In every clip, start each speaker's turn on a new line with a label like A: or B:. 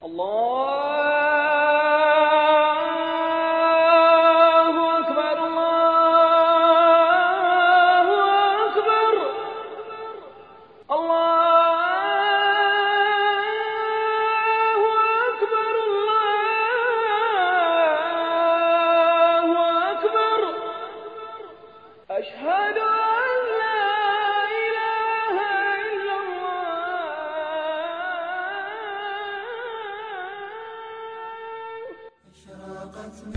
A: Allah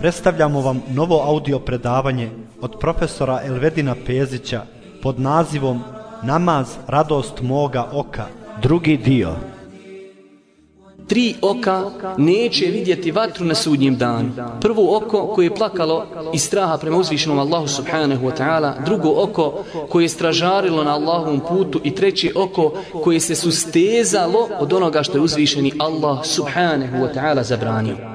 A: Predstavljamo vam novo audio predavanje od profesora Elvedina Pezića pod nazivom Namaz, radost moga oka, drugi dio.
B: Tri oka neće vidjeti vatru na sudnjem danu. Prvo oko koje je plakalo iz straha prema uzvišenom Allahu subhanahu wa ta'ala, drugo oko koje je stražarilo na Allahovom putu i treće oko koje se sustezalo od onoga što je uzvišeni Allah subhanahu wa ta'ala zabranio.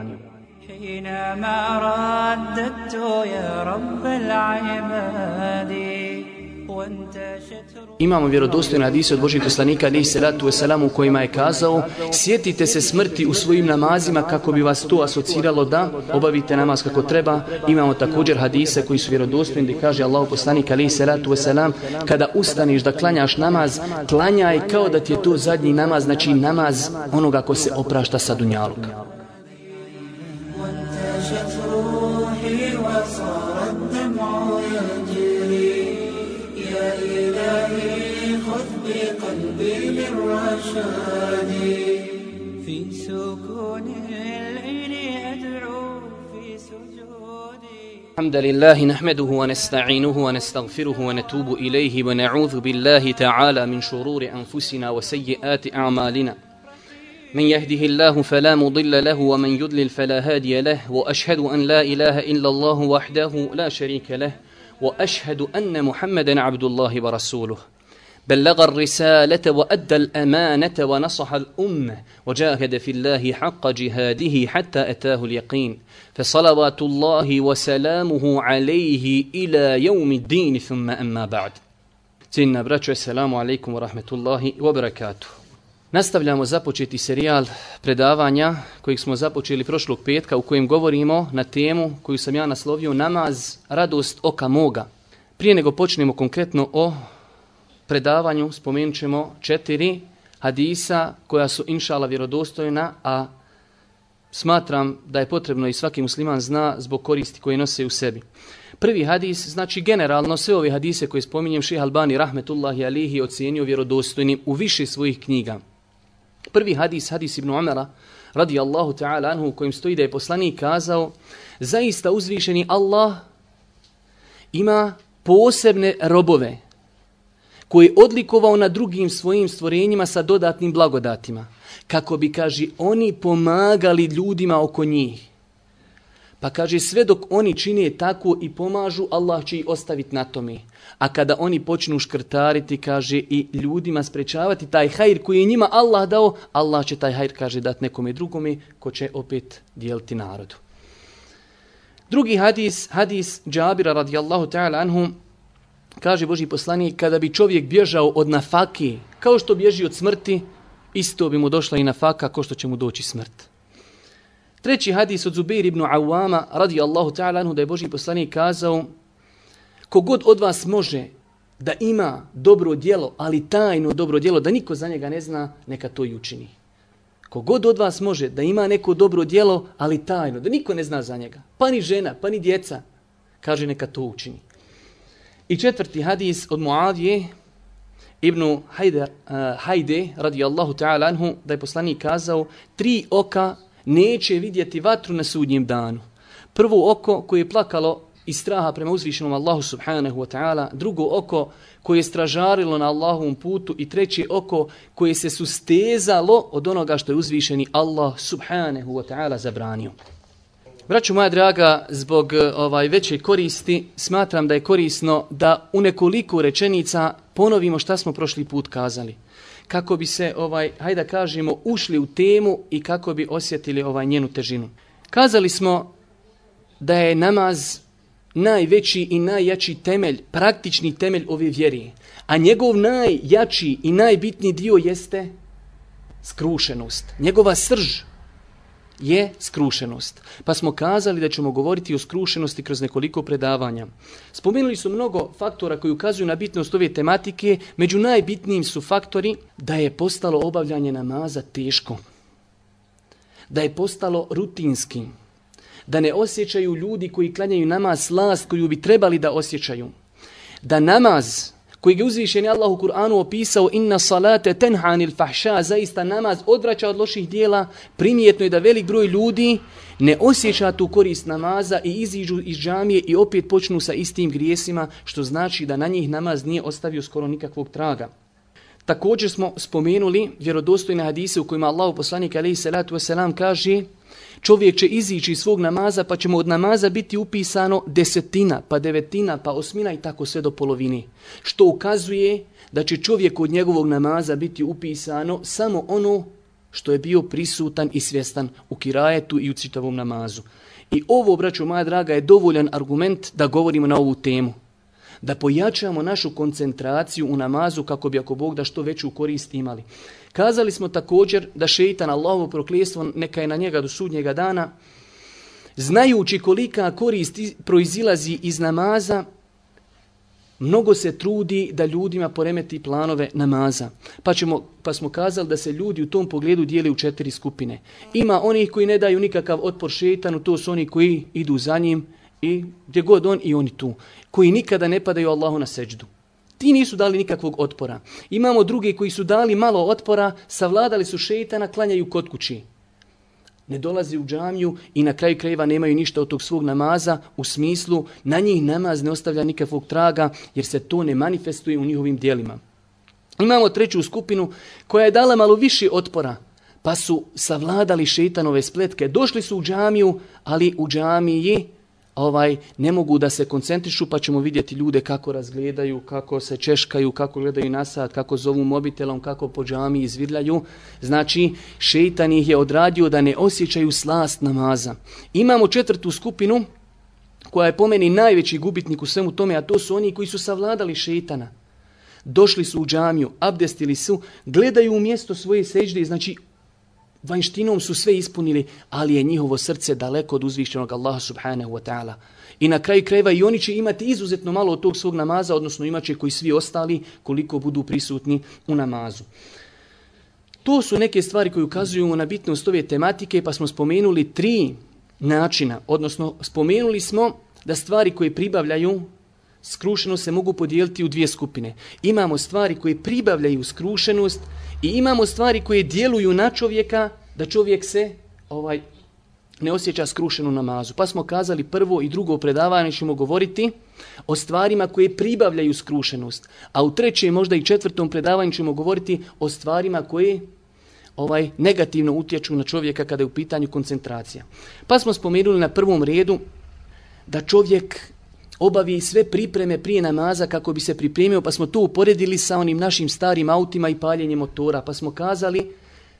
B: Imamo vjerodostojne hadise od Božih poslanika alaihi salatu wasalam u kojima je kazao sjetite se smrti u svojim namazima kako bi vas to asociralo da obavite namaz kako treba. Imamo također hadise koji su vjerodostojni gdje kaže Allah poslanik alaihi salatu wasalam kada ustaneš da klanjaš namaz klanjaj kao da ti je to zadnji namaz znači namaz onoga ko se oprašta sa dunjaluka.
C: في سكون الليل أدعو في سجودي
B: الحمد لله نحمده ونستعينه ونستغفره ونتوب إليه ونعوذ بالله تعالى من شرور أنفسنا وسيئات أعمالنا. من يهده الله فلا مضل له ومن يضلل فلا هادي له وأشهد أن لا إله إلا الله وحده لا شريك له وأشهد أن محمدا عبد الله ورسوله. بلغ الرسالة وأدى الأمانة ونصح الأمة وجاهد في الله حق جهاده حتى أتاه اليقين فصلوات الله وسلامه عليه إلى يوم الدين ثم أما بعد Cijenina braćo, assalamu alaikum wa rahmetullahi wa barakatuh. Nastavljamo započeti serijal predavanja kojeg smo započeli prošlog petka u kojem govorimo na temu koju sam ja naslovio namaz, radost oka moga. Prije nego počnemo konkretno o predavanju spomenut ćemo četiri hadisa koja su inšala vjerodostojna, a smatram da je potrebno i svaki musliman zna zbog koristi koje nose u sebi. Prvi hadis, znači generalno sve ove hadise koje spominjem ših Albani rahmetullahi alihi ocijenio vjerodostojnim u više svojih knjiga. Prvi hadis, hadis ibn Umara, radi Allahu ta'ala anhu, u kojim stoji da je poslanik kazao, zaista uzvišeni Allah ima posebne robove, koji je odlikovao na drugim svojim stvorenjima sa dodatnim blagodatima. Kako bi, kaže, oni pomagali ljudima oko njih. Pa kaže, sve dok oni čine tako i pomažu, Allah će ih ostaviti na tome. A kada oni počnu škrtariti, kaže, i ljudima sprečavati taj hajr koji je njima Allah dao, Allah će taj hajr, kaže, dati nekome drugome ko će opet dijeliti narodu. Drugi hadis, hadis Džabira radijallahu ta'ala anhum, kaže Boži poslanik, kada bi čovjek bježao od nafake, kao što bježi od smrti, isto bi mu došla i nafaka, kao što će mu doći smrt. Treći hadis od Zubair ibn Awama, radi Allahu ta'ala anhu, da je Boži poslanik kazao, kogod od vas može da ima dobro djelo, ali tajno dobro djelo, da niko za njega ne zna, neka to i učini. Kogod od vas može da ima neko dobro djelo, ali tajno, da niko ne zna za njega, pa ni žena, pa ni djeca, kaže neka to učini. I četvrti hadis od Muadije ibn Hajde, uh, eh, Hajde radijallahu ta'ala anhu, da je poslanik kazao, tri oka neće vidjeti vatru na sudnjem danu. Prvo oko koje je plakalo iz straha prema uzvišenom Allahu subhanahu wa ta'ala, drugo oko koje je stražarilo na Allahovom putu i treće oko koje se sustezalo od onoga što je uzvišeni Allah subhanahu wa ta'ala zabranio. Braću moja draga, zbog e, ovaj veće koristi, smatram da je korisno da u nekoliko rečenica ponovimo šta smo prošli put kazali. Kako bi se, ovaj, hajde da kažemo, ušli u temu i kako bi osjetili ovaj njenu težinu. Kazali smo da je namaz najveći i najjači temelj, praktični temelj ove vjeri. A njegov najjači i najbitniji dio jeste skrušenost. Njegova srž, je skrušenost. Pa smo kazali da ćemo govoriti o skrušenosti kroz nekoliko predavanja. Spomenuli su mnogo faktora koji ukazuju na bitnost ove tematike. Među najbitnijim su faktori da je postalo obavljanje namaza teško. Da je postalo rutinski. Da ne osjećaju ljudi koji klanjaju namaz slast koju bi trebali da osjećaju. Da namaz koji ga uzvišen Allah u Kur'anu opisao inna salate tenhanil fahša, zaista namaz odvraća od loših dijela, primijetno je da velik broj ljudi ne osjeća tu korist namaza i iziđu iz džamije i opet počnu sa istim grijesima, što znači da na njih namaz nije ostavio skoro nikakvog traga. Također smo spomenuli vjerodostojne hadise u kojima Allah poslanik alaihi salatu wasalam kaže Čovjek će izići iz svog namaza pa će mu od namaza biti upisano desetina, pa devetina, pa osmina i tako sve do polovini. Što ukazuje da će čovjek od njegovog namaza biti upisano samo ono što je bio prisutan i svjestan u kirajetu i u citavom namazu. I ovo, braćo moja draga, je dovoljan argument da govorimo na ovu temu. Da pojačamo našu koncentraciju u namazu kako bi ako Bog da što veću korist imali. Kazali smo također da šeitan Allahovo prokljestvo neka je na njega do sudnjega dana, znajući kolika korist proizilazi iz namaza, mnogo se trudi da ljudima poremeti planove namaza. Pa, ćemo, pa smo kazali da se ljudi u tom pogledu dijeli u četiri skupine. Ima onih koji ne daju nikakav otpor šeitanu, to su oni koji idu za njim i gdje god on i oni tu. Koji nikada ne padaju Allahu na seđdu. Ti nisu dali nikakvog otpora. Imamo druge koji su dali malo otpora, savladali su šeitana, klanjaju kod kući. Ne dolazi u džamiju i na kraju krajeva nemaju ništa od tog svog namaza u smislu na njih namaz ne ostavlja nikakvog traga jer se to ne manifestuje u njihovim dijelima. Imamo treću skupinu koja je dala malo više otpora pa su savladali šeitanove spletke. Došli su u džamiju, ali u džamiji ovaj ne mogu da se koncentrišu pa ćemo vidjeti ljude kako razgledaju, kako se češkaju, kako gledaju na sat, kako zovu mobitelom, kako po džami izvirljaju. Znači, šeitan ih je odradio da ne osjećaju slast namaza. Imamo četvrtu skupinu koja je po meni najveći gubitnik u svemu tome, a to su oni koji su savladali šeitana. Došli su u džamiju, abdestili su, gledaju u mjesto svoje seđde, znači vanštinom su sve ispunili, ali je njihovo srce daleko od uzvišćenog Allaha subhanahu wa ta'ala. I na kraju krajeva i oni će imati izuzetno malo od tog svog namaza, odnosno imaće koji svi ostali koliko budu prisutni u namazu. To su neke stvari koje ukazuju na bitnost ove tematike, pa smo spomenuli tri načina, odnosno spomenuli smo da stvari koje pribavljaju skrušenost se mogu podijeliti u dvije skupine. Imamo stvari koje pribavljaju skrušenost i imamo stvari koje djeluju na čovjeka da čovjek se ovaj ne osjeća skrušenu namazu. Pa smo kazali prvo i drugo predavanje ćemo govoriti o stvarima koje pribavljaju skrušenost. A u trećem, možda i četvrtom predavanju ćemo govoriti o stvarima koje ovaj negativno utječu na čovjeka kada je u pitanju koncentracija. Pa smo spomenuli na prvom redu da čovjek obavi sve pripreme prije namaza kako bi se pripremio, pa smo to uporedili sa onim našim starim autima i paljenjem motora, pa smo kazali,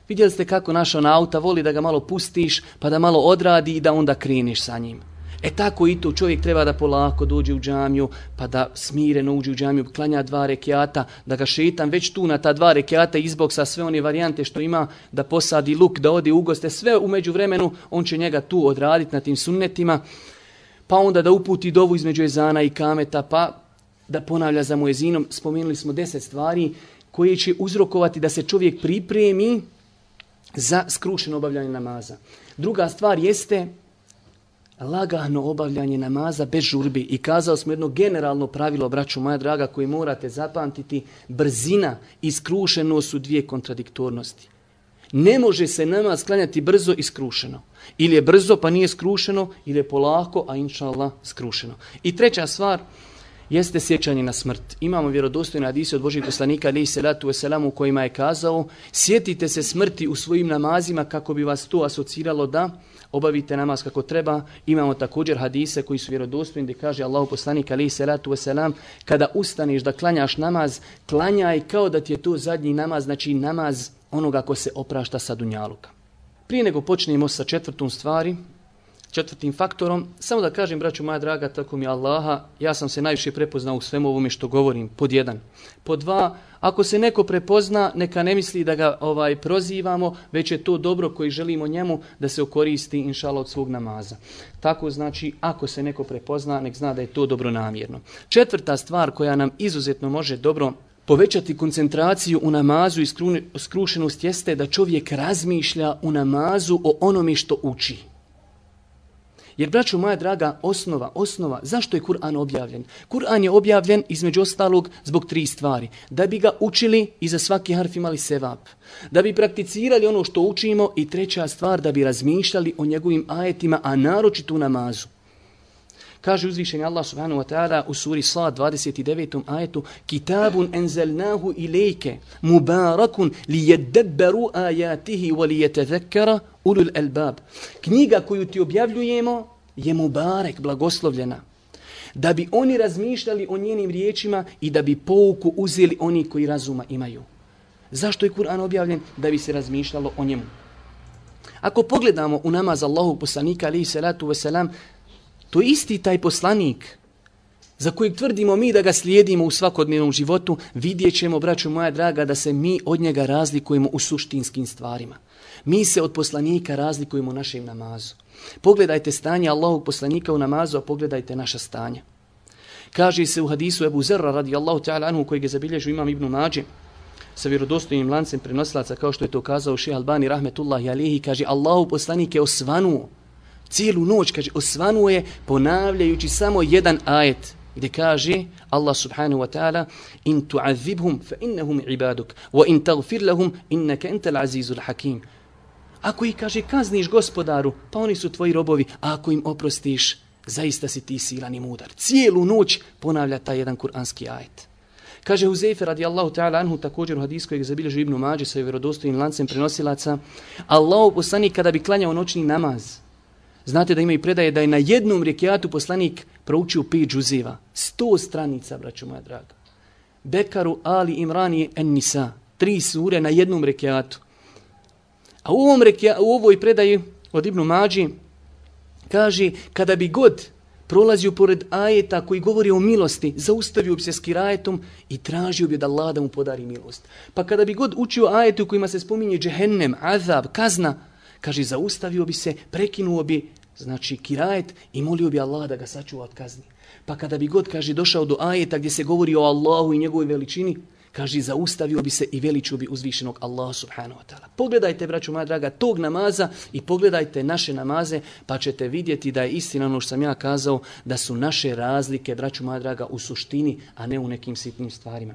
B: vidjeli ste kako naša auta voli da ga malo pustiš, pa da malo odradi i da onda kreniš sa njim. E tako i to čovjek treba da polako dođe u džamiju, pa da smireno uđe u džamiju, klanja dva rekiata, da ga šetan već tu na ta dva rekiata izboksa sve one varijante što ima, da posadi luk, da ode u goste, sve umeđu vremenu, on će njega tu odraditi na tim sunnetima pa onda da uputi dovu između ezana i kameta, pa da ponavlja za muezinom. Spomenuli smo deset stvari koje će uzrokovati da se čovjek pripremi za skrušeno obavljanje namaza. Druga stvar jeste lagano obavljanje namaza bez žurbi. I kazao smo jedno generalno pravilo, braću moja draga, koje morate zapamtiti. Brzina i skrušenost su dvije kontradiktornosti. Ne može se namaz klanjati brzo i skrušeno. Ili je brzo pa nije skrušeno, ili je polako, a inša Allah skrušeno. I treća stvar jeste sjećanje na smrt. Imamo vjerodostojne hadise od Božih poslanika, ali i salatu wasalam, u kojima je kazao, sjetite se smrti u svojim namazima kako bi vas to asociralo da obavite namaz kako treba. Imamo također hadise koji su vjerodostojni gdje kaže Allahu poslanik ali salatu wasalam kada ustaneš da klanjaš namaz, klanjaj kao da ti je to zadnji namaz, znači namaz onoga ko se oprašta sa dunjaluka. Prije nego počnemo sa četvrtom stvari, četvrtim faktorom. Samo da kažem, braću moja draga, tako mi Allaha, ja sam se najviše prepoznao u svemu ovome što govorim, pod jedan. Pod dva, ako se neko prepozna, neka ne misli da ga ovaj prozivamo, već je to dobro koji želimo njemu da se okoristi, inšala, od svog namaza. Tako znači, ako se neko prepozna, nek zna da je to dobro namjerno. Četvrta stvar koja nam izuzetno može dobro povećati koncentraciju u namazu i skrušenost jeste da čovjek razmišlja u namazu o onome što uči. Jer, braćo moja draga, osnova, osnova, zašto je Kur'an objavljen? Kur'an je objavljen između ostalog zbog tri stvari. Da bi ga učili i za svaki harf imali sevap. Da bi prakticirali ono što učimo i treća stvar, da bi razmišljali o njegovim ajetima, a naročito u namazu. Kaže uzvišeni Allah subhanahu wa ta'ala u suri Sad 29. ajetu Kitabun enzelnahu ilike mubarakun li jeddebberu ajatihi wa li jetezekara ulul elbab. Knjiga koju ti objavljujemo je mubarek, blagoslovljena. Da bi oni razmišljali o njenim riječima i da bi pouku uzeli oni koji razuma imaju. Zašto je Kur'an objavljen? Da bi se razmišljalo o njemu. Ako pogledamo u namaz Allahu poslanika alaihi salatu wasalam, To isti taj poslanik za kojeg tvrdimo mi da ga slijedimo u svakodnevnom životu, vidjet ćemo, braću moja draga, da se mi od njega razlikujemo u suštinskim stvarima. Mi se od poslanika razlikujemo u našem namazu. Pogledajte stanje Allahog poslanika u namazu, a pogledajte naša stanja. Kaže se u hadisu Ebu Zerra radijallahu ta'ala anhu kojeg je zabilježio imam Ibnu Mađe sa vjerodostojnim lancem prenosilaca kao što je to kazao še Albani rahmetullahi alihi kaže Allahu poslanik je osvanuo cijelu noć, kaže, osvanuje ponavljajući samo jedan ajet gdje kaže Allah subhanahu wa ta'ala in tu'azibhum fa innahum ibaduk wa in tagfir lahum innaka entel azizul hakim. Ako ih kaže kazniš gospodaru, pa oni su tvoji robovi, a ako im oprostiš, zaista si ti silan i mudar. Cijelu noć ponavlja taj jedan kuranski ajet. Kaže Huzeyfe radijallahu ta'ala anhu također u hadisku je zabilježio Ibnu Mađe sa vjerodostojnim lancem prenosilaca. Allah poslanik kada bi klanjao noćni namaz, Znate da ima i predaje da je na jednom rekiatu poslanik proučio pet džuziva. Sto stranica, braću moja draga. Bekaru, Ali, Imrani, Ennisa. Tri sure na jednom rekiatu. A u, ovom rekija, u ovoj predaji od Ibnu Mađi kaže kada bi god prolazio pored ajeta koji govori o milosti, zaustavio bi se s kirajetom i tražio bi da Allah da mu podari milost. Pa kada bi god učio ajetu kojima se spominje džehennem, azab, kazna, kaže zaustavio bi se, prekinuo bi znači kirajet i molio bi Allah da ga sačuva od kazni. Pa kada bi god, kaže, došao do ajeta gdje se govori o Allahu i njegovoj veličini, kaže, zaustavio bi se i veličio bi uzvišenog Allaha subhanahu wa ta'ala. Pogledajte, braću moja draga, tog namaza i pogledajte naše namaze, pa ćete vidjeti da je istina ono što sam ja kazao, da su naše razlike, braću moja draga, u suštini, a ne u nekim sitnim stvarima.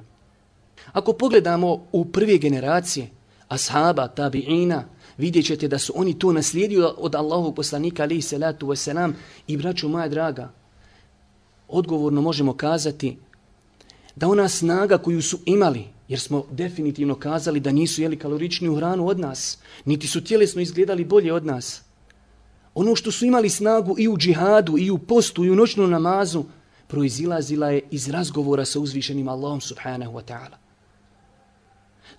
B: Ako pogledamo u prve generacije, ashaba, tabi'ina, vidjet ćete da su oni to naslijedili od Allahovog poslanika alaihi salatu wasalam i braću moja draga, odgovorno možemo kazati da ona snaga koju su imali, jer smo definitivno kazali da nisu jeli kaloričniju hranu od nas, niti su tjelesno izgledali bolje od nas. Ono što su imali snagu i u džihadu, i u postu, i u noćnom namazu, proizilazila je iz razgovora sa uzvišenim Allahom subhanahu wa ta'ala.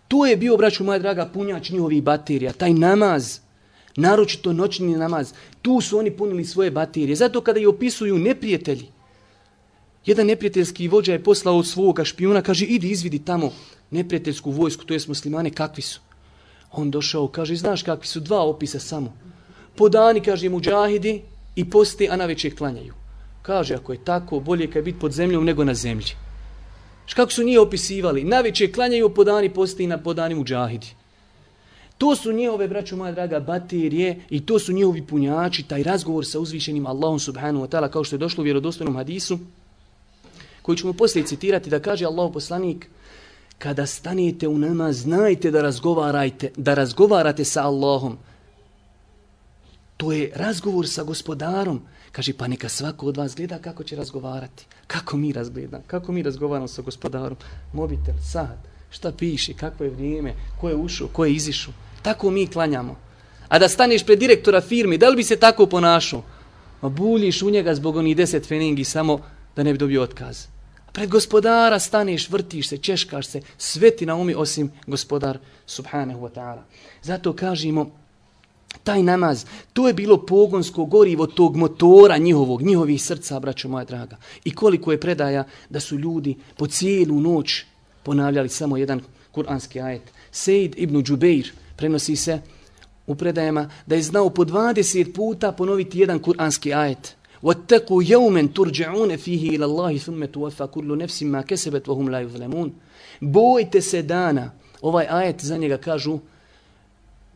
B: To je bio, braću moja draga, punjač njihovih baterija, taj namaz, naročito noćni namaz. Tu su oni punili svoje baterije. Zato kada je opisuju neprijatelji, jedan neprijateljski vođa je poslao od svoga špijuna, kaže, idi izvidi tamo neprijateljsku vojsku, to je muslimane, kakvi su? On došao, kaže, znaš kakvi su, dva opisa samo. Po dani, kaže, muđahidi i posti, a na večer klanjaju. Kaže, ako je tako, bolje kad biti pod zemljom nego na zemlji. Kako su njih opisivali? Naviće klanjaju po dani posti i na po dani muđahidi. To su njihove, braću moja draga, baterije i to su njihovi punjači, taj razgovor sa uzvišenim Allahom subhanahu wa ta'ala, kao što je došlo u vjerodostojnom hadisu, koji ćemo poslije citirati, da kaže Allah poslanik, kada stanete u nama, znajte da razgovarajte, da razgovarate sa Allahom. To je razgovor sa gospodarom. Kaže, pa neka svako od vas gleda kako će razgovarati. Kako mi razgledam, kako mi razgovaramo sa gospodarom. Mobitel, sad, šta piše, kako je vrijeme, ko je ušao, ko je izišao. Tako mi klanjamo. A da staneš pred direktora firme, da li bi se tako ponašao? Ma buljiš u njega zbog onih deset feningi samo da ne bi dobio otkaz. A pred gospodara staneš, vrtiš se, češkaš se, sve ti na umi osim gospodar subhanahu wa ta'ala. Zato kažemo, Taj namaz, to je bilo pogonsko gorivo tog motora njihovog, njihovih srca, braćo moja draga. I koliko je predaja da su ljudi po cijelu noć ponavljali samo jedan kuranski ajet. Sejid ibn Džubeir prenosi se u predajama da je znao po 20 puta ponoviti jedan kuranski ajet. وَاتَّقُوا يَوْمًا تُرْجَعُونَ فِيهِ إِلَى اللَّهِ ثُمَّ تُوَفَّى كُلُّ نَفْسٍ مَا كَسَبَتْ وَهُمْ لَا يُظْلَمُونَ Bojte se dana. Ovaj ajet za njega kažu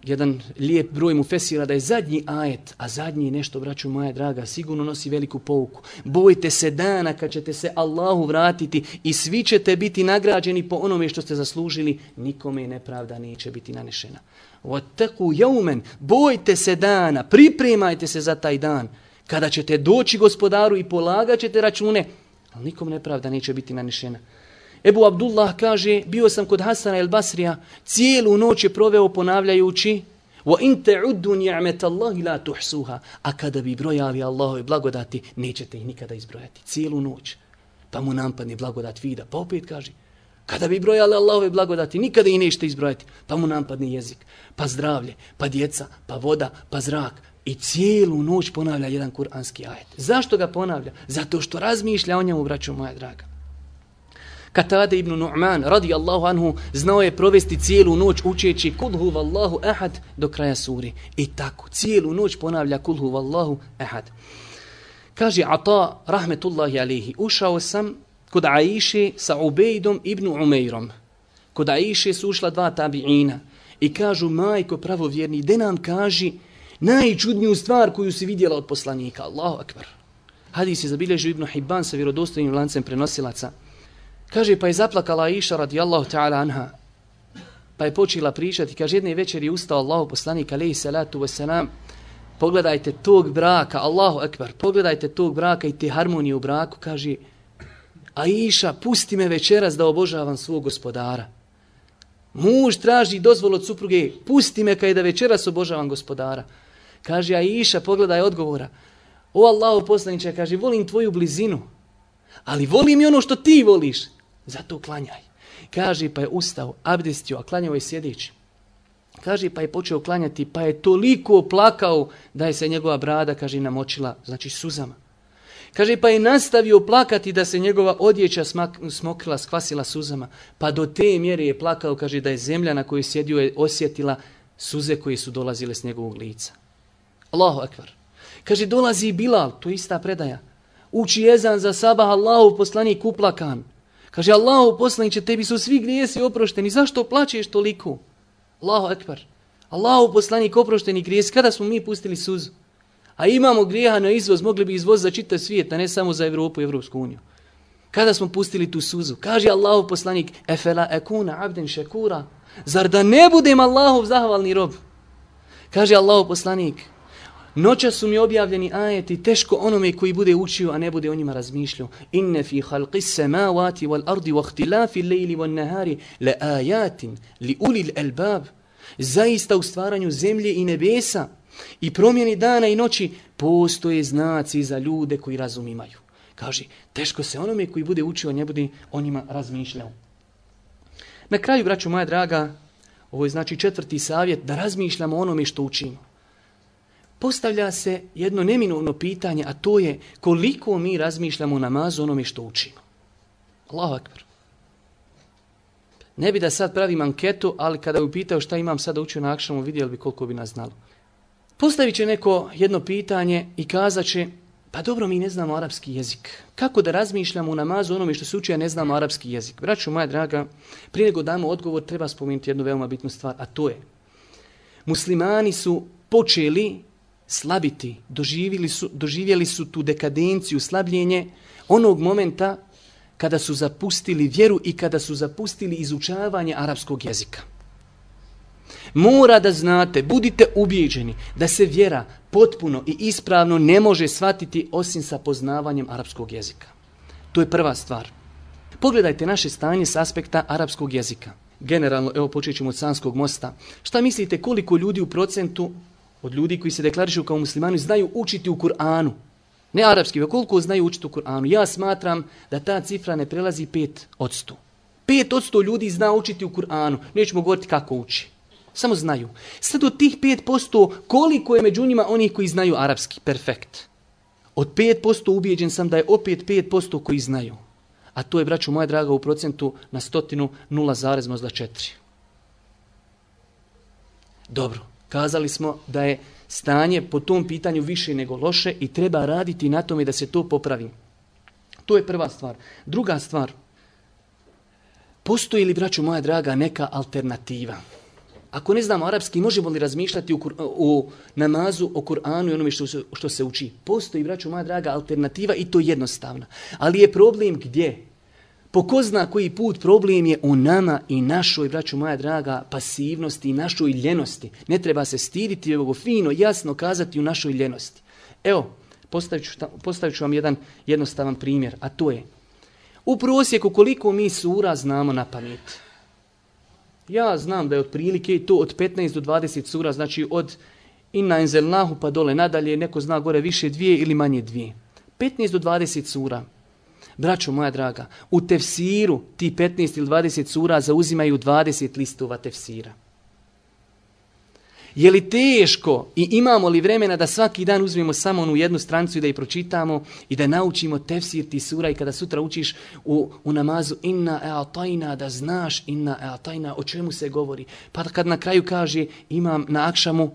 B: jedan lijep broj mu fesira da je zadnji ajet, a zadnji nešto, braću moja draga, sigurno nosi veliku pouku. Bojte se dana kad ćete se Allahu vratiti i svi ćete biti nagrađeni po onome što ste zaslužili, nikome nepravda neće biti nanešena. Oteku jaumen, bojte se dana, pripremajte se za taj dan, kada ćete doći gospodaru i polagat ćete račune, ali nikom nepravda neće biti nanešena. Ebu Abdullah kaže, bio sam kod Hasana el Basrija, cijelu noć je proveo ponavljajući wa in ta'uddu ni'mat Allahi la tuhsuha. A kada bi brojali Allahove blagodati, nećete ih nikada izbrojati. Cijelu noć. Pa mu nampadne blagodat vida. Pa opet kaže, kada bi brojali Allahove blagodati, nikada ih nećete izbrojati. Pa mu nampadne jezik, pa zdravlje, pa djeca, pa voda, pa zrak. I cijelu noć ponavlja jedan kuranski ajet. Zašto ga ponavlja? Zato što razmišlja o njemu, braću moja draga. Katade ibn Nu'man radi Allahu anhu znao je provesti cijelu noć učeći kulhu vallahu ahad do kraja suri. I tako, cijelu noć ponavlja kulhu vallahu ahad. Kaže Ata rahmetullahi alihi, ušao sam kod Aiše sa Ubejdom ibn Umeirom. Kod Aiše su ušla dva tabiina i kažu, majko pravovjerni, de nam kaži najčudniju stvar koju si vidjela od poslanika. Allahu akbar. Hadis je zabilježio Ibn Hibban sa vjerodostojnim lancem prenosilaca. Kaže, pa je zaplakala Iša radijallahu ta'ala anha. Pa je počela pričati. Kaže, jedne večeri je ustao Allahu poslanik, alaihi salatu wasalam. Pogledajte tog braka, Allahu akbar, pogledajte tog braka i te harmonije u braku. Kaže, a Iša, pusti me večeras da obožavam svog gospodara. Muž traži dozvol od supruge, pusti me kaj da večeras obožavam gospodara. Kaže, a Iša, pogledaj odgovora. O Allahu poslaniče, kaže, volim tvoju blizinu, ali volim i ono što ti voliš. Zato klanjaj. Kaže pa je ustao, abdestio, a klanjao je sjedeći. Kaže pa je počeo klanjati, pa je toliko plakao da je se njegova brada, kaže, namočila, znači suzama. Kaže pa je nastavio plakati da se njegova odjeća smak, smokrila, skvasila suzama. Pa do te mjere je plakao, kaže da je zemlja na kojoj sjedio je osjetila suze koje su dolazile s njegovog lica. Allahu akvar. Kaže dolazi Bilal, to je ista predaja. Uči jezan za sabah Allahu poslanik uplakan. Kaže, Allahu poslaniće, tebi su svi grijesi oprošteni, zašto plaćeš toliko? Allahu ekbar. Allahu poslanik oprošteni grijes, kada smo mi pustili suzu? A imamo grijeha na izvoz, mogli bi izvoz za čitav svijet, a ne samo za Evropu i Evropsku uniju. Kada smo pustili tu suzu? Kaže Allahu poslanik, efela ekuna abden šekura, zar da ne budem Allahov zahvalni rob? Kaže Allahu poslanik, Noća su mi objavljeni ajeti teško onome koji bude učio, a ne bude o njima razmišljao. Inne fi halqis samavati wal ardi wa ihtilafi lejli wal nahari le ajatin li ulil elbab. Zaista u stvaranju zemlje i nebesa i promjeni dana i noći postoje znaci za ljude koji razum imaju. Kaže, teško se onome koji bude učio, a ne bude o njima razmišljao. Na kraju, braću moja draga, ovo je znači četvrti savjet, da razmišljamo onome što učimo postavlja se jedno neminovno pitanje, a to je koliko mi razmišljamo o namazu onome što učimo. Allahu akbar. Ne bi da sad pravim anketu, ali kada bi pitao šta imam sada učio na akšamu, vidjeli bi koliko bi nas znalo. Postavit će neko jedno pitanje i kazat će, pa dobro mi ne znamo arapski jezik. Kako da razmišljamo u namazu onome što se uči, a ne znamo arapski jezik? Braću moja draga, prije nego damo odgovor, treba spomenuti jednu veoma bitnu stvar, a to je, muslimani su počeli slabiti, doživjeli su, doživjeli su tu dekadenciju, slabljenje onog momenta kada su zapustili vjeru i kada su zapustili izučavanje arapskog jezika. Mora da znate, budite ubijeđeni da se vjera potpuno i ispravno ne može shvatiti osim sa poznavanjem arapskog jezika. To je prva stvar. Pogledajte naše stanje s aspekta arapskog jezika. Generalno, evo počet ćemo od Sanskog mosta. Šta mislite koliko ljudi u procentu od ljudi koji se deklarišu kao muslimani znaju učiti u Kur'anu. Ne arapski, koliko znaju učiti u Kur'anu. Ja smatram da ta cifra ne prelazi 5 od 100. 5 od 100 ljudi zna učiti u Kur'anu. Nećemo govoriti kako uči. Samo znaju. Sad od tih 5% koliko je među njima onih koji znaju arapski? Perfekt. Od 5% ubijeđen sam da je opet 5% koji znaju. A to je, braću moja draga, u procentu na stotinu 0,4. Dobro, kazali smo da je stanje po tom pitanju više nego loše i treba raditi na tome da se to popravi. To je prva stvar. Druga stvar, postoji li, braću moja draga, neka alternativa? Ako ne znamo arapski, možemo li razmišljati u, u namazu o Kur'anu i onome što se, što se uči? Postoji, braću moja draga, alternativa i to jednostavna. Ali je problem gdje? Po ko zna koji put problem je u nama i našoj, braću moja draga, pasivnosti i našoj ljenosti. Ne treba se stiditi, evo fino, jasno kazati u našoj ljenosti. Evo, postavit ću, postavit ću vam jedan jednostavan primjer, a to je u prosjeku koliko mi sura znamo na pamet. Ja znam da je otprilike to od 15 do 20 sura, znači od inna enzelnahu pa dole nadalje, neko zna gore više dvije ili manje dvije. 15 do 20 sura. Braćo moja draga, u tefsiru ti 15 ili 20 sura zauzimaju 20 listova tefsira. Je li teško i imamo li vremena da svaki dan uzmemo samo onu jednu strancu i da je pročitamo i da naučimo tefsir ti sura i kada sutra učiš u, u namazu inna e'atajna da znaš inna e'atajna o čemu se govori. Pa kad na kraju kaže imam na akšamu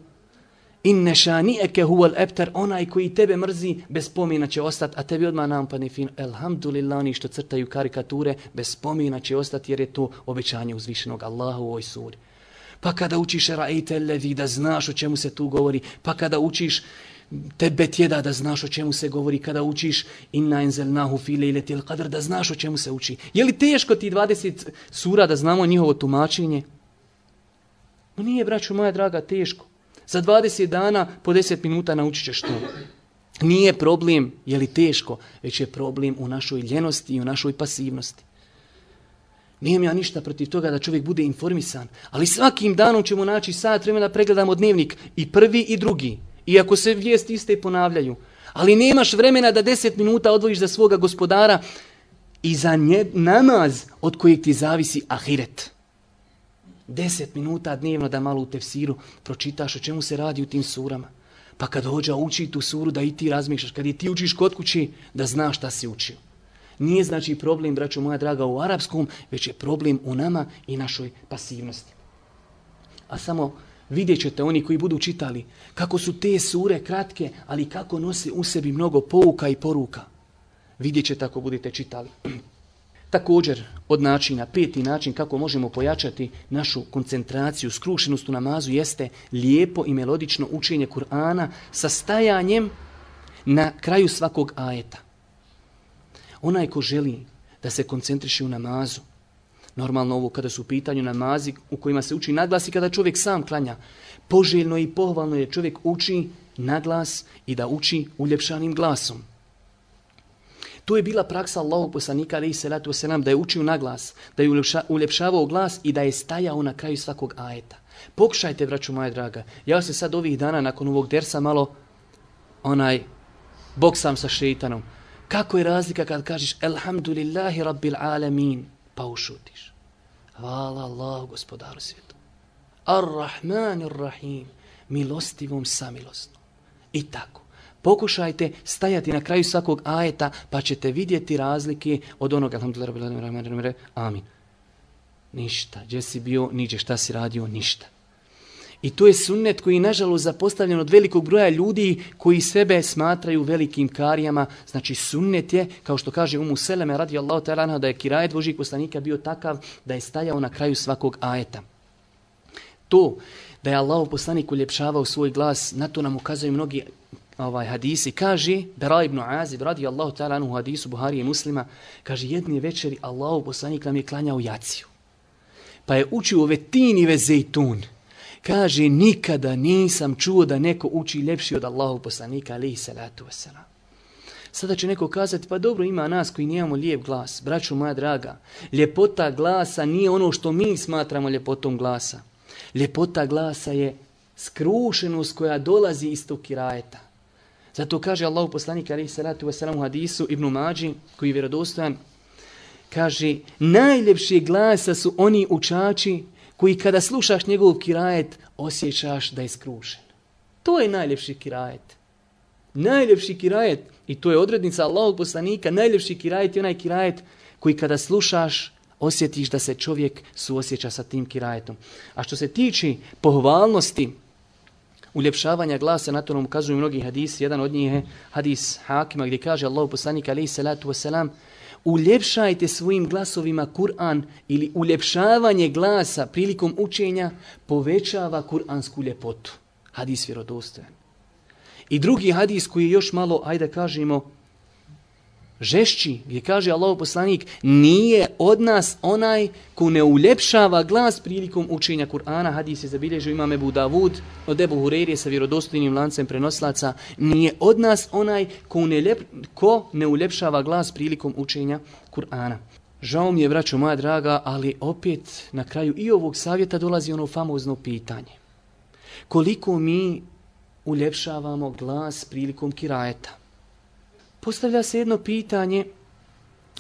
B: inne šani'eke huval ebter onaj koji tebe mrzi bez spomina će ostati a tebi odmah nam fin elhamdulillah oni što crtaju karikature bez spomina će ostati jer je to obećanje uzvišenog Allaha u ovoj suri pa kada učiš ra'ite levi da znaš o čemu se tu govori, pa kada učiš tebe tjeda da znaš o čemu se govori, kada učiš inna enzelnahu file ili til qadr da znaš o čemu se uči. Je li teško ti 20 sura da znamo njihovo tumačenje? No nije, braću moja draga, teško. Za 20 dana po 10 minuta naučit ćeš to. Nije problem je li teško, već je problem u našoj ljenosti i u našoj pasivnosti. Nijem ja ništa protiv toga da čovjek bude informisan, ali svakim danom ćemo naći sat vremena da pregledamo dnevnik i prvi i drugi, iako se vijesti iste ponavljaju. Ali nemaš vremena da deset minuta odvojiš za svoga gospodara i za nje, namaz od kojeg ti zavisi ahiret. Deset minuta dnevno da malo u tefsiru pročitaš o čemu se radi u tim surama. Pa kad hođa uči tu suru da i ti razmišljaš, kad i ti učiš kod kući da znaš šta si učio. Nije znači problem, braćo moja draga, u arapskom, već je problem u nama i našoj pasivnosti. A samo vidjet ćete oni koji budu čitali kako su te sure kratke, ali kako nose u sebi mnogo pouka i poruka. Vidjet ćete ako budete čitali. Također, od načina, peti način kako možemo pojačati našu koncentraciju, skrušenost u namazu, jeste lijepo i melodično učenje Kur'ana sa stajanjem na kraju svakog ajeta. Onaj ko želi da se koncentriše u namazu, normalno ovo kada su u pitanju namazi u kojima se uči naglas i kada čovjek sam klanja, poželjno i pohvalno je čovjek uči naglas i da uči uljepšanim glasom. To je bila praksa Allahog poslanika, ali i salatu wasalam, da je učio naglas, da je uljepšavao glas i da je stajao na kraju svakog ajeta. Pokušajte, braću moja draga, ja se sad ovih dana nakon ovog dersa malo onaj boksam sa šeitanom. Kako je razlika kad kažeš Elhamdulillahi Rabbil Alamin, pa ušutiš. Hvala Allahu gospodaru svijetu. Ar-Rahman Ar-Rahim, milostivom samilostnom. I tako. Pokušajte stajati na kraju svakog ajeta, pa ćete vidjeti razlike od onoga. Amin. Ništa. Gdje si bio, niđe. Šta si radio, ništa. I to je sunnet koji je nažalost zapostavljen od velikog broja ljudi koji sebe smatraju velikim karijama. Znači sunnet je, kao što kaže Umu Seleme radi Allahu ta'ala, da je kirajet Božih poslanika bio takav da je stajao na kraju svakog ajeta. To da je Allah poslanik uljepšavao svoj glas, na to nam ukazuju mnogi ovaj hadisi. Kaže, Bera ibn Azib radijallahu ta'ala anhu hadisu Buhari i muslima, kaže jedne večeri Allahu poslanik nam je klanjao jaciju. Pa je učio ove tinive zejtun. kaže nikada nisam čuo da neko uči ljepši od Allahu poslanika alihi salatu wasalam. Sada će neko kazati, pa dobro ima nas koji nijemo lijep glas. Braću moja draga, ljepota glasa nije ono što mi smatramo ljepotom glasa. Ljepota glasa je skrušenost koja dolazi iz tog kirajeta. Zato kaže Allahu poslanik alihi salatu wasalam u hadisu Ibnu Mađi, koji je vjerodostojan, kaže, najljepši glasa su oni učači koji kada slušaš njegov kirajet osjećaš da je skrušen. To je najljepši kirajet. Najljepši kirajet, i to je odrednica Allahog poslanika, najljepši kirajet je onaj kirajet koji kada slušaš osjetiš da se čovjek suosjeća sa tim kirajetom. A što se tiče pohvalnosti uljepšavanja glasa, na to nam ukazuju mnogi hadisi. Jedan od njih je hadis Hakima gdje kaže Allahu poslanik alaihi salatu wasalam uljepšajte svojim glasovima Kur'an ili uljepšavanje glasa prilikom učenja povećava kur'ansku ljepotu. Hadis vjerodostojan. I drugi hadis koji je još malo, ajde kažemo, žešći, gdje kaže Allah poslanik, nije od nas onaj ko ne uljepšava glas prilikom učenja Kur'ana, hadis je zabilježio imam Ebu Davud, od Ebu Hurerije sa vjerodostojnim lancem prenoslaca, nije od nas onaj ko ne, ljep, ko ne uljepšava glas prilikom učenja Kur'ana. Žao mi je, braćo moja draga, ali opet na kraju i ovog savjeta dolazi ono famozno pitanje. Koliko mi uljepšavamo glas prilikom kirajeta? Postavlja se jedno pitanje,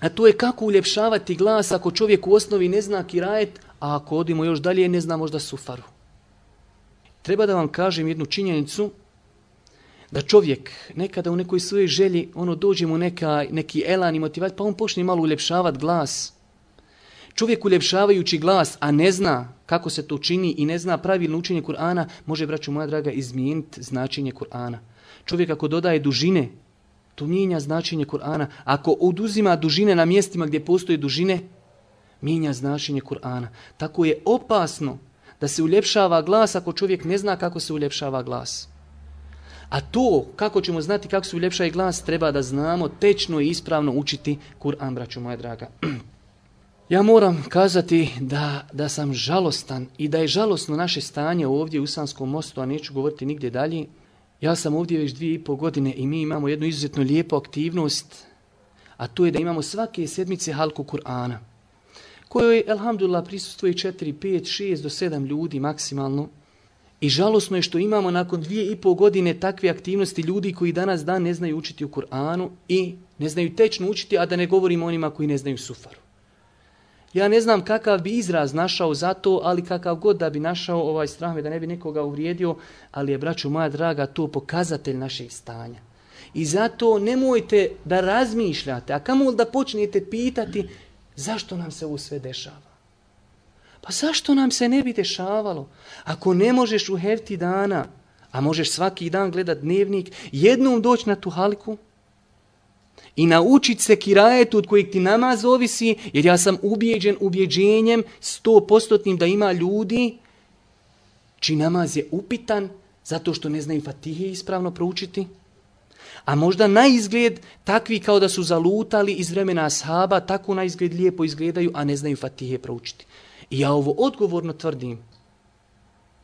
B: a to je kako uljepšavati glas ako čovjek u osnovi ne zna kirajet, a ako odimo još dalje ne zna možda sufaru. Treba da vam kažem jednu činjenicu, da čovjek nekada u nekoj svojoj želji, ono dođe mu neka, neki elan i motivat, pa on počne malo uljepšavati glas. Čovjek uljepšavajući glas, a ne zna kako se to čini i ne zna pravilno učenje Kur'ana, može, braću moja draga, izmijeniti značenje Kur'ana. Čovjek ako dodaje dužine To mijenja značenje Kur'ana. Ako oduzima dužine na mjestima gdje postoje dužine, mijenja značenje Kur'ana. Tako je opasno da se uljepšava glas ako čovjek ne zna kako se uljepšava glas. A to, kako ćemo znati kako se uljepšava glas, treba da znamo tečno i ispravno učiti Kur'an, braću moja draga. Ja moram kazati da, da sam žalostan i da je žalosno naše stanje ovdje u Sanskom mostu, a neću govoriti nigdje dalje, Ja sam ovdje već dvije i pol godine i mi imamo jednu izuzetno lijepu aktivnost, a to je da imamo svake sedmice halku Kur'ana, kojoj, elhamdulillah, prisustuje 4, 5, 6 do 7 ljudi maksimalno. I žalosno je što imamo nakon dvije i pol godine takve aktivnosti ljudi koji danas dan ne znaju učiti u Kur'anu i ne znaju tečno učiti, a da ne govorimo onima koji ne znaju sufaru. Ja ne znam kakav bi izraz našao za to, ali kakav god da bi našao ovaj strah me da ne bi nikoga uvrijedio, ali je, braću moja draga, to pokazatelj našeg stanja. I zato nemojte da razmišljate, a kamo da počnete pitati zašto nam se ovo sve dešava. Pa zašto nam se ne bi dešavalo? Ako ne možeš u hefti dana, a možeš svaki dan gledat dnevnik, jednom doći na tu haliku, i naučit se kirajetu od kojeg ti namaz ovisi, jer ja sam ubijeđen ubjeđenjem stopostotnim da ima ljudi čiji namaz je upitan zato što ne znaju fatihe ispravno proučiti. A možda na izgled takvi kao da su zalutali iz vremena ashaba, tako na izgled lijepo izgledaju, a ne znaju fatihe proučiti. I ja ovo odgovorno tvrdim.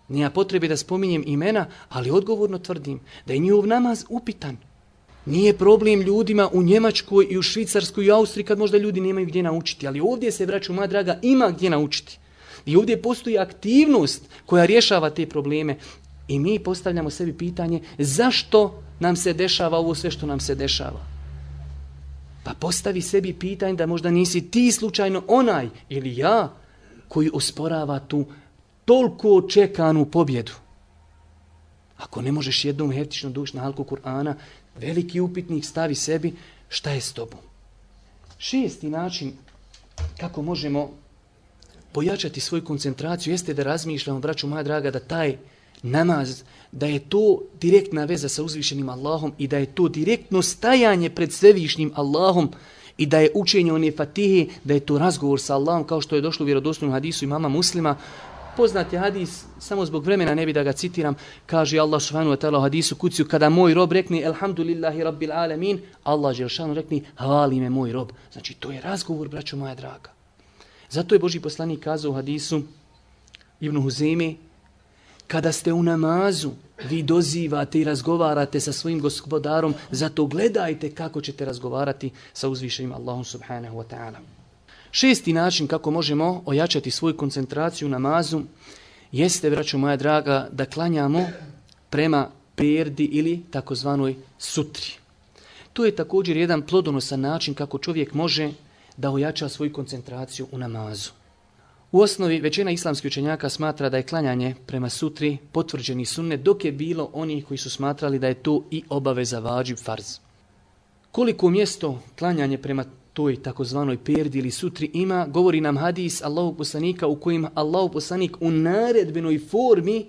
B: Nija potrebe da spominjem imena, ali odgovorno tvrdim da je njihov namaz upitan. Nije problem ljudima u Njemačkoj i u Švicarskoj i u Austriji kad možda ljudi nemaju gdje naučiti. Ali ovdje se, braću moja draga, ima gdje naučiti. I ovdje postoji aktivnost koja rješava te probleme. I mi postavljamo sebi pitanje zašto nam se dešava ovo sve što nam se dešava. Pa postavi sebi pitanje da možda nisi ti slučajno onaj ili ja koji osporava tu toliko čekanu pobjedu. Ako ne možeš jednom heftično duš na halku Kur'ana, veliki upitnik stavi sebi šta je s tobom. Šesti način kako možemo pojačati svoju koncentraciju jeste da razmišljamo, braću moja draga, da taj namaz, da je to direktna veza sa uzvišenim Allahom i da je to direktno stajanje pred svevišnjim Allahom i da je učenje one fatihe, da je to razgovor sa Allahom kao što je došlo u vjerodostojnom hadisu imama muslima, poznati hadis, samo zbog vremena ne bi da ga citiram, kaže Allah subhanahu wa ta'ala u hadisu kuciju, kada moj rob rekne, elhamdulillahi rabbil alamin, Allah Želšanu rekne, hvali me moj rob. Znači, to je razgovor, braćo moja draga. Zato je Boži poslanik kazao u hadisu Ibn Huzemi, kada ste u namazu, vi dozivate i razgovarate sa svojim gospodarom, zato gledajte kako ćete razgovarati sa uzvišenim Allahom subhanahu wa ta'ala. Šesti način kako možemo ojačati svoju koncentraciju na namazu jeste, braćo moja draga, da klanjamo prema perdi ili takozvanoj sutri. To je također jedan plodonosan način kako čovjek može da ojača svoju koncentraciju u namazu. U osnovi većina islamskih učenjaka smatra da je klanjanje prema sutri potvrđeni sunne, dok je bilo oni koji su smatrali da je to i obaveza vađib farz. Koliko mjesto klanjanje prema toj takozvanoj perdi ili sutri ima, govori nam hadis Allahog poslanika u kojim Allahog poslanik u naredbenoj formi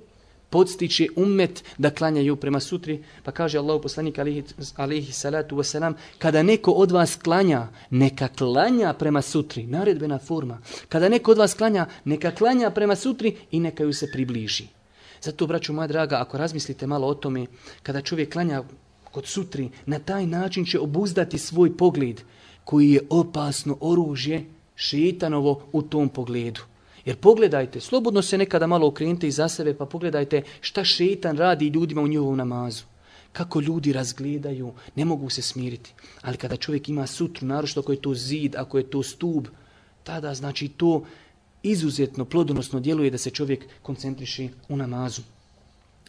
B: podstiče ummet da klanjaju prema sutri, pa kaže Allahog poslanik alihi, alihi salatu wasalam, kada neko od vas klanja, neka klanja prema sutri, naredbena forma. Kada neko od vas klanja, neka klanja prema sutri i neka ju se približi. Zato, braću moja draga, ako razmislite malo o tome, kada čovjek klanja kod sutri, na taj način će obuzdati svoj pogled, koji je opasno oružje šitanovo u tom pogledu. Jer pogledajte, slobodno se nekada malo okrenite iza sebe pa pogledajte šta šetan radi ljudima u njihovom namazu. Kako ljudi razgledaju, ne mogu se smiriti. Ali kada čovjek ima sutru, narošto ako je to zid, ako je to stub, tada znači to izuzetno plodonosno djeluje da se čovjek koncentriši u namazu.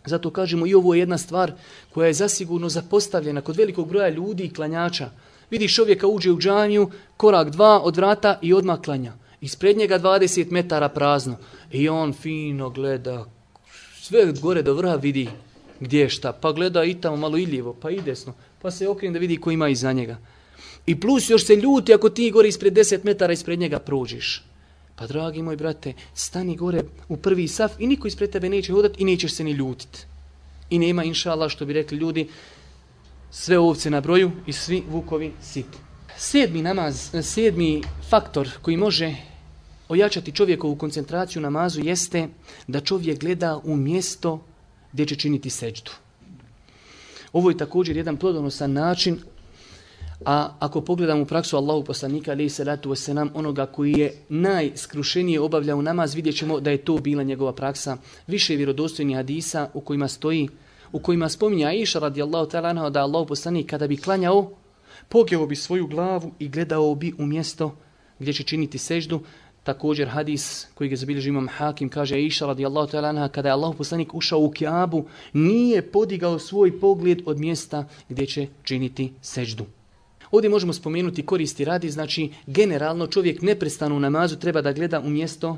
B: Zato kažemo i ovo je jedna stvar koja je zasigurno zapostavljena kod velikog broja ljudi i klanjača. Vidiš čovjeka uđe u džanju, korak dva od vrata i odmah klanja. Ispred njega 20 metara prazno. I on fino gleda, sve gore do vrha vidi gdje je šta. Pa gleda i tamo malo iljivo, lijevo, pa i desno. Pa se okrene da vidi ko ima iza njega. I plus još se ljuti ako ti gore ispred 10 metara ispred njega prođiš. Pa dragi moj brate, stani gore u prvi saf i niko ispred tebe neće hodati i nećeš se ni ljutiti. I nema inša Allah što bi rekli ljudi, sve ovce na broju i svi vukovi siti. Sedmi namaz, e, sedmi faktor koji može ojačati čovjekovu koncentraciju namazu jeste da čovjek gleda u mjesto gdje će činiti seđdu. Ovo je također jedan plodonosan način, a ako pogledamo u praksu Allahu poslanika, ali se ratu se nam onoga koji je najskrušenije obavljao namaz, vidjet ćemo da je to bila njegova praksa. Više vjerodostojnih hadisa u kojima stoji, u kojima spominja Aisha radijallahu ta'ala da Allahu poslanik kada bi klanjao, pogeo bi svoju glavu i gledao bi u mjesto gdje će činiti seždu, Također hadis koji ga zabilježi imam Hakim kaže Aisha radijallahu ta'ala anha kada je Allah poslanik ušao u Kiabu nije podigao svoj pogled od mjesta gdje će činiti seždu. Ovdje možemo spomenuti koristi radi, znači generalno čovjek neprestano u namazu treba da gleda u mjesto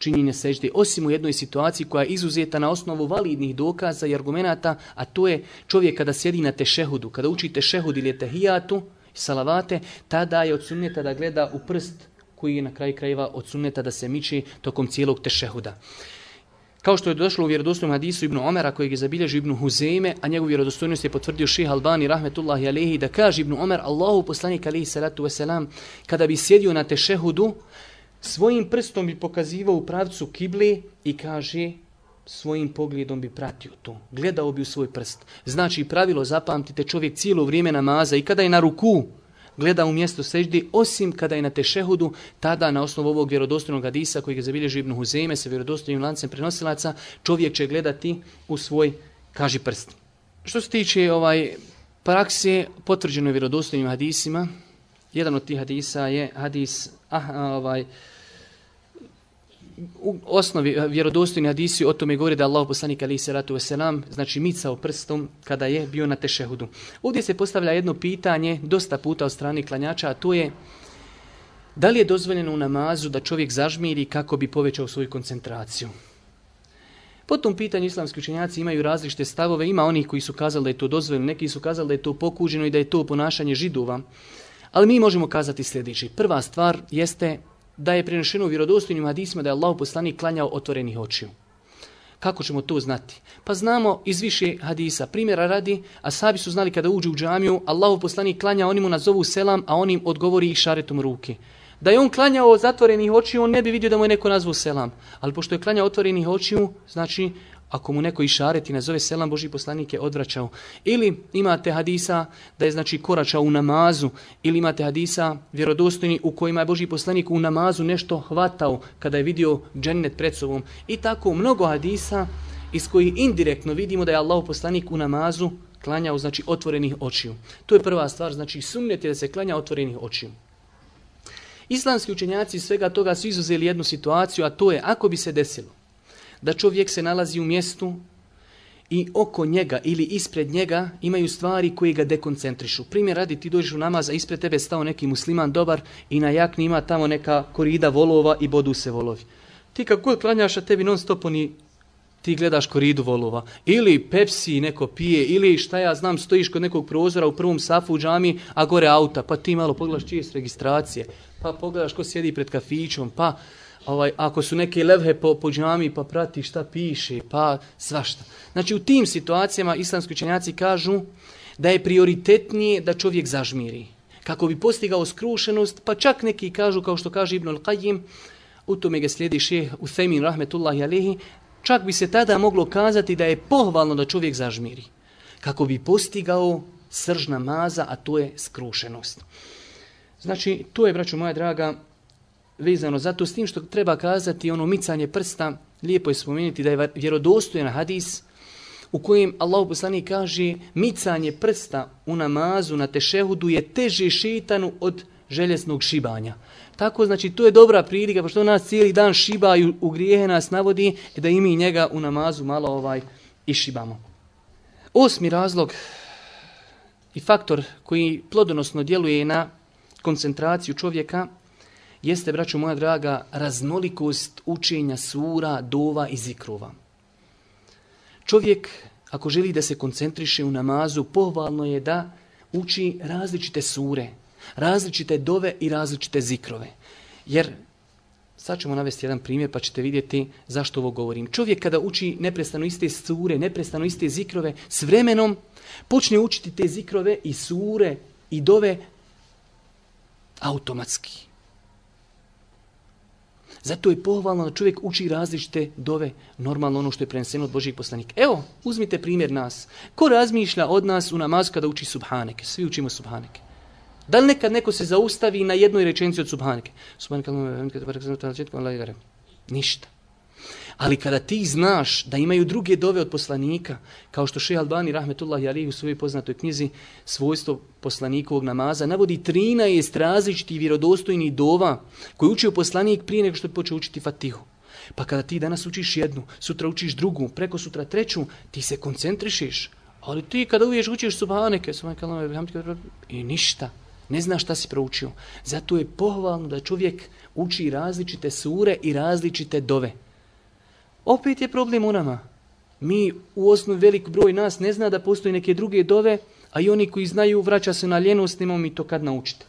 B: činjenja sežde, osim u jednoj situaciji koja je izuzeta na osnovu validnih dokaza i argumenata, a to je čovjek kada sjedi na tešehudu, kada uči tešehud ili tehijatu, salavate, tada je od sunneta da gleda u prst koji je na kraju krajeva od sunneta da se miči tokom cijelog tešehuda. Kao što je došlo u vjerodostojnom hadisu Ibnu Omera kojeg je zabilježio Ibnu Huzeime, a njegovu vjerodostojnost je potvrdio Ših Albani rahmetullahi alehi da kaže Ibnu Omer, Allahu poslanik alihi salatu wasalam, kada bi sjedio na tešehudu, svojim prstom bi pokazivao u pravcu kibli i kaže svojim pogledom bi pratio to. Gledao bi u svoj prst. Znači pravilo zapamtite čovjek cijelo vrijeme namaza i kada je na ruku, gleda u mjesto seždi, osim kada je na tešehudu, tada na osnovu ovog vjerodostojnog hadisa koji ga zabilježi Ibn Huzeme sa vjerodostojnim lancem prenosilaca, čovjek će gledati u svoj kaži prst. Što se tiče ovaj prakse potvrđeno vjerodostojnim hadisima, jedan od tih hadisa je hadis ah, ovaj, u osnovi eh, vjerodostojni hadisi o tome govori da Allah poslanik ali se ratu veselam, znači micao prstom kada je bio na tešehudu. Ovdje se postavlja jedno pitanje, dosta puta od strane klanjača, a to je da li je dozvoljeno u namazu da čovjek zažmiri kako bi povećao svoju koncentraciju. Po tom pitanju islamski učenjaci imaju različite stavove, ima onih koji su kazali da je to dozvoljeno, neki su kazali da je to pokuđeno i da je to ponašanje židova. Ali mi možemo kazati sljedeći. Prva stvar jeste da je prenešeno u vjerodostojnim hadisima da je Allah poslanik klanjao otvorenih očiju. Kako ćemo to znati? Pa znamo iz više hadisa. Primjera radi, a sabi su znali kada uđu u džamiju, Allahu poslanik klanja, oni mu nazovu selam, a on im odgovori i šaretom ruke. Da je on klanjao zatvorenih očiju, on ne bi vidio da mu je neko nazvao selam. Ali pošto je klanjao otvorenih očiju, znači ako mu neko išareti nazove selam Boži poslanik je odvraćao. Ili imate hadisa da je znači koračao u namazu, ili imate hadisa vjerodostojni u kojima je Boži poslanik u namazu nešto hvatao kada je vidio džennet pred sobom. I tako mnogo hadisa iz kojih indirektno vidimo da je Allah poslanik u namazu klanjao znači otvorenih očiju. To je prva stvar, znači sumnjeti da se klanja otvorenih očiju. Islamski učenjaci svega toga su izuzeli jednu situaciju, a to je ako bi se desilo da čovjek se nalazi u mjestu i oko njega ili ispred njega imaju stvari koje ga dekoncentrišu. Primjer radi, ti dođeš u namaz, a ispred tebe stao neki musliman dobar i na jakni ima tamo neka korida volova i bodu se volovi. Ti kako god klanjaš, a tebi non stop oni ti gledaš koridu volova. Ili Pepsi neko pije, ili šta ja znam, stojiš kod nekog prozora u prvom safu u džami, a gore auta, pa ti malo pogledaš čije su registracije, pa pogledaš ko sjedi pred kafićom, pa ovaj, ako su neke levhe po, po džami, pa prati šta piše, pa svašta. Znači u tim situacijama islamski učenjaci kažu da je prioritetnije da čovjek zažmiri. Kako bi postigao skrušenost, pa čak neki kažu, kao što kaže Ibn Al-Qayyim, u tome ga slijedi šeh Uthemin rahmetullahi alehi, čak bi se tada moglo kazati da je pohvalno da čovjek zažmiri. Kako bi postigao srž namaza, a to je skrušenost. Znači, to je, braću moja draga, vezano zato s tim što treba kazati ono micanje prsta, lijepo je spomenuti da je vjerodostojen hadis u kojem Allah poslanik kaže micanje prsta u namazu na tešehudu je teže šitanu od željeznog šibanja. Tako znači to je dobra prilika pošto nas cijeli dan šibaju u grijehe nas navodi da i mi njega u namazu malo ovaj išibamo. Osmi razlog i faktor koji plodonosno djeluje na koncentraciju čovjeka jeste, braćo moja draga, raznolikost učenja sura, dova i zikrova. Čovjek, ako želi da se koncentriše u namazu, pohvalno je da uči različite sure, različite dove i različite zikrove. Jer, sad ćemo navesti jedan primjer pa ćete vidjeti zašto ovo govorim. Čovjek kada uči neprestano iste sure, neprestano iste zikrove, s vremenom počne učiti te zikrove i sure i dove automatski. Zato je pohvalno da čovjek uči različite dove, normalno ono što je preneseno od Božih poslanika. Evo, uzmite primjer nas. Ko razmišlja od nas u namazu kada uči subhaneke? Svi učimo subhaneke. Da li nekad neko se zaustavi na jednoj rečenci od subhaneke? Subhaneke, ništa. Ali kada ti znaš da imaju druge dove od poslanika, kao što Šej Albani rahmetullahi alihi u svojoj poznatoj knjizi svojstvo poslanikovog namaza, navodi 13 različitih vjerodostojnih dova koji učio poslanik prije nego što je počeo učiti Fatihu. Pa kada ti danas učiš jednu, sutra učiš drugu, preko sutra treću, ti se koncentrišiš. Ali ti kada uviješ učiš subhaneke, subhaneke, i ništa. Ne znaš šta si proučio. Zato je pohvalno da čovjek uči različite sure i različite dove. Opet je problem u nama. Mi u osnovu velik broj nas ne zna da postoji neke druge dove, a i oni koji znaju vraća se na ljenost, nemamo mi to kad naučiti.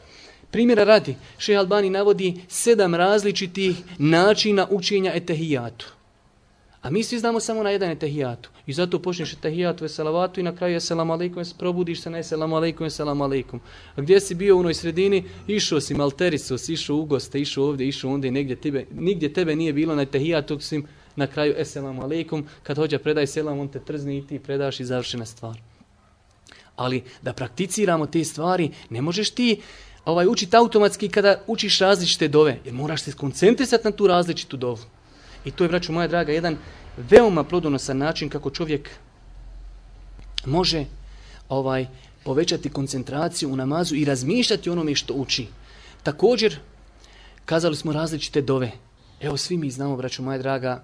B: Primjera radi, Šeha Albani navodi sedam različitih načina učenja etehijatu. A mi svi znamo samo na jedan etehijatu. I zato počneš etehijatu, eselavatu i na kraju eselamu alaikum, probudiš se na eselamu alaikum, eselamu alaikum. A gdje si bio u onoj sredini? Išao si malterisos, išao u goste, išao ovdje, išao ondje, negdje tebe, nigdje tebe nije bilo na etehijatu, osim na kraju eselamu alaikum, kad hođa predaj selam, on te trzni i ti predaš i završena stvar. Ali da prakticiramo te stvari, ne možeš ti ovaj učiti automatski kada učiš različite dove, jer moraš se koncentrisati na tu različitu dovu. I to je, braću moja draga, jedan veoma plodonosan način kako čovjek može ovaj povećati koncentraciju u namazu i razmišljati onome što uči. Također, kazali smo različite dove. Evo, svi mi znamo, braću moja draga,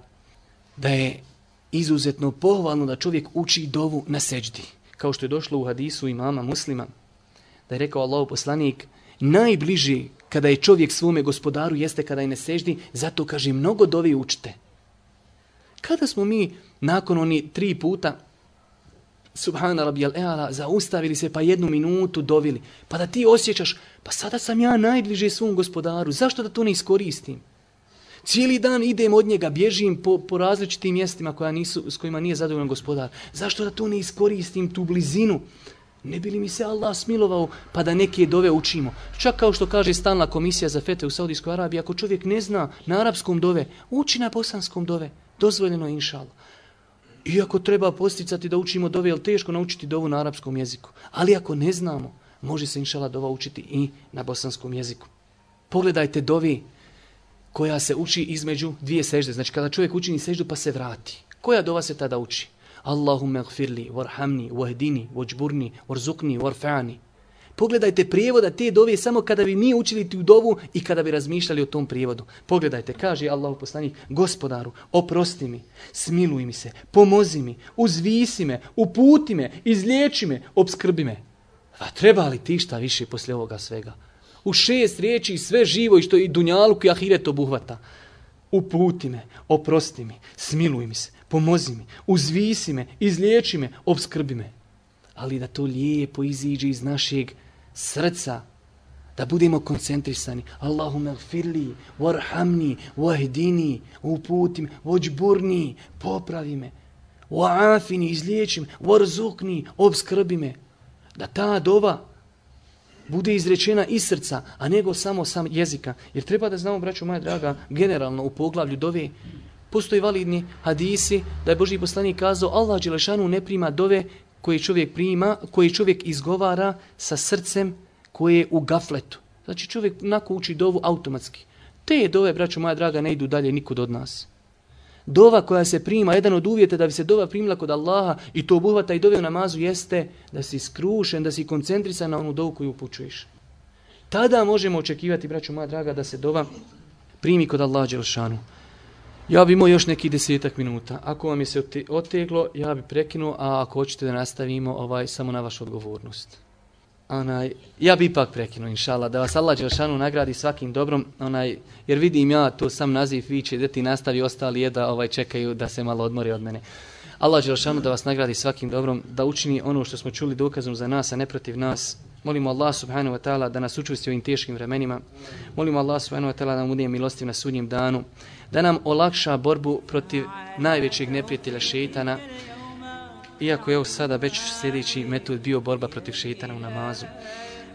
B: da je izuzetno pohvalno da čovjek uči dovu na seđdi. Kao što je došlo u hadisu imama muslima, da je rekao Allah poslanik, najbliži kada je čovjek svome gospodaru jeste kada je na seždi, zato kaže mnogo dovi učite. Kada smo mi nakon oni tri puta Subhana rabijal eala, zaustavili se pa jednu minutu dovili, pa da ti osjećaš, pa sada sam ja najbliže svom gospodaru, zašto da to ne iskoristim? Cijeli dan idem od njega, bježim po, po različitim mjestima koja nisu, s kojima nije zadovoljan gospodar. Zašto da to ne iskoristim, tu blizinu? Ne bi li mi se Allah smilovao pa da neke dove učimo? Čak kao što kaže stalna komisija za fete u Saudijskoj Arabiji, ako čovjek ne zna na arapskom dove, uči na bosanskom dove. Dozvoljeno je inšal. Iako treba posticati da učimo dove, je teško naučiti dovu na arapskom jeziku. Ali ako ne znamo, može se inšala dova učiti i na bosanskom jeziku. Pogledajte dovi koja se uči između dvije sežde. Znači kada čovjek učini seždu pa se vrati. Koja dova se tada uči? Allahumme gfirli, warhamni, wahdini, wajburni, warzukni, warfa'ani. Pogledajte prijevoda te dove samo kada bi mi učili tu dovu i kada bi razmišljali o tom prijevodu. Pogledajte, kaže Allah poslanik, gospodaru, oprosti mi, smiluj mi se, pomozi mi, uzvisi me, uputi me, izliječi me, obskrbi me. A treba li ti šta više poslije ovoga svega? U šest riječi sve živo i što i dunjaluk i ahiret obuhvata. uputi me, oprosti mi, smiluj mi se, pomozi mi, uzvisi me, izliječi me, obskrbi me. Ali da to lijepo iziđe iz našeg srca, da budemo koncentrisani. Allahume gfirli, warhamni, wahdini, uputi me, vođburni, popravi me, waafini, izliječi me, warzukni, obskrbi me. Da ta dova bude izrečena iz srca, a nego samo sam jezika. Jer treba da znamo, braćo moja draga, generalno u poglavlju dove, postoji validni hadisi da je Boži poslanik kazao Allah Đelešanu ne prima dove koje čovjek prima, koje čovjek izgovara sa srcem koje je u gafletu. Znači čovjek nako uči dovu automatski. Te dove, braćo moja draga, ne idu dalje nikud od nas. Dova koja se prima, jedan od uvjeta da bi se dova primila kod Allaha i to obuhvata i dove u namazu jeste da si skrušen, da si koncentrisan na onu dovu koju upućuješ. Tada možemo očekivati, braću moja draga, da se dova primi kod Allaha Đelšanu. Ja bi imao još neki desetak minuta. Ako vam je se oteglo, ja bi prekinuo, a ako hoćete da nastavimo, ovaj samo na vašu odgovornost. Onaj, ja bi ipak prekinuo, inšala, da vas Allah Đelšanu nagradi svakim dobrom, onaj, jer vidim ja, to sam naziv viće, da ti nastavi ostali je da ovaj, čekaju da se malo odmori od mene. Allah Đelšanu da vas nagradi svakim dobrom, da učini ono što smo čuli dokazom za nas, a ne protiv nas. Molimo Allah subhanahu wa ta'ala da nas učusti u ovim teškim vremenima. Molimo Allah subhanahu wa ta'ala da nam udije milostiv na sudnjem danu. Da nam olakša borbu protiv najvećeg neprijatelja šeitana. Iako je ovo sada već sljedeći metod bio borba protiv šeitana u namazu.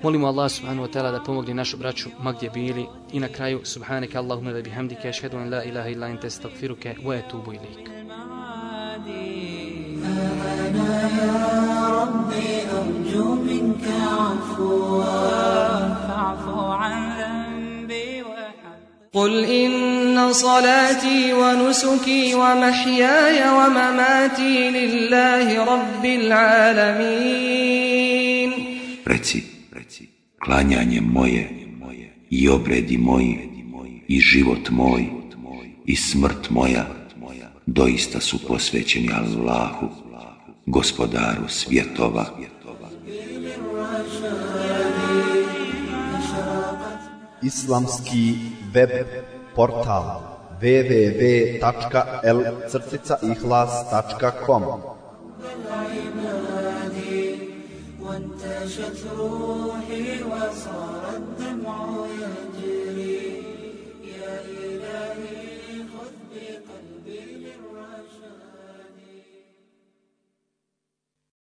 B: Molimo Allah subhanahu wa ta'ala da pomogne našu braću ma gdje bili. I na kraju, subhanaka Allahumma da bihamdike, ašhedu an la ilaha illa ente stagfiruke, wa etubu ilik.
C: أنا يا ربي أرجو منك عفوا فاعف عن ذنبي وحب
D: قل إن صلاتي ونسكي ومحياي ومماتي لله رب العالمين
E: Reci, reci, klanjanje moje i obredi moji i život moj i smrt moja doista su posvećeni Allahu, gospodaru svjetova.
F: Islamski web portal www.l-ihlas.com
C: وانتشت روحي وصار الدمع يجري